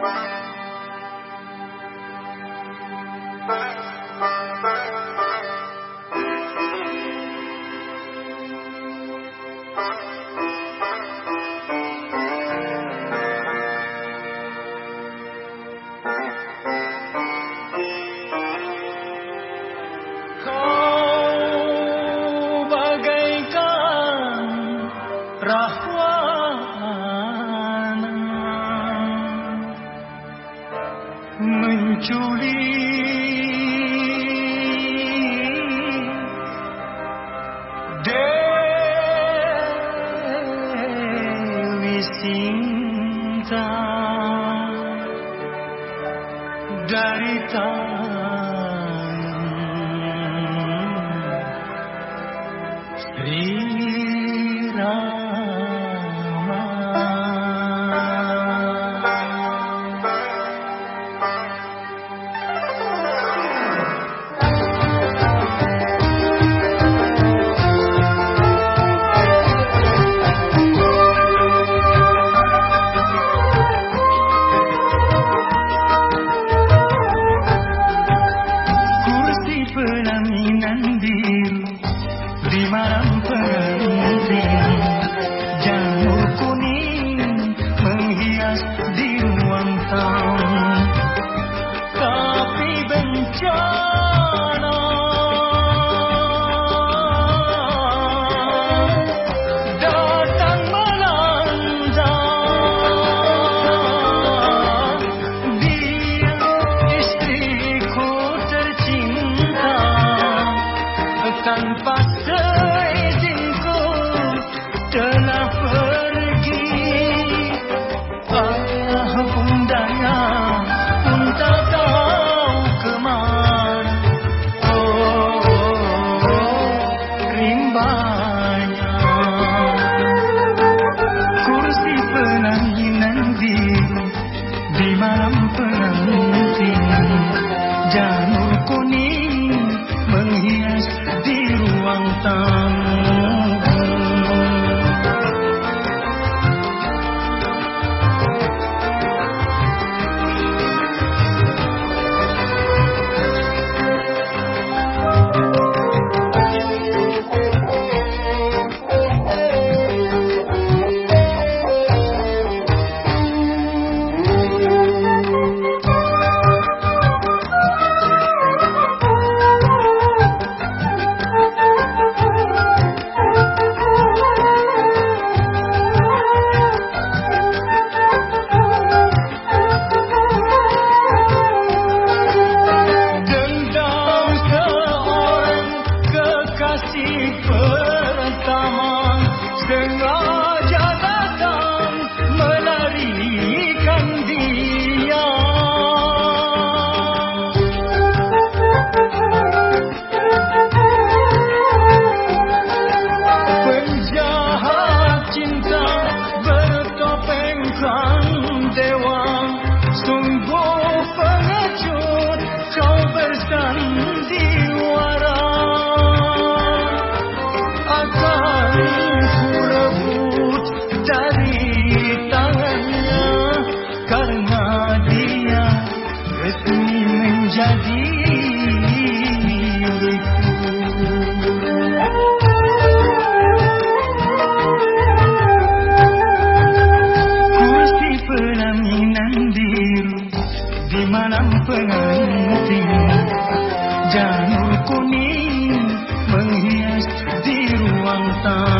Bye. mencuri. Dewi Sinta Dari tangan. Sri and fire. Janur kuning menghias di ruang tamu.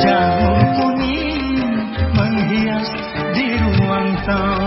Jauh kuning menghias di ruang tamu.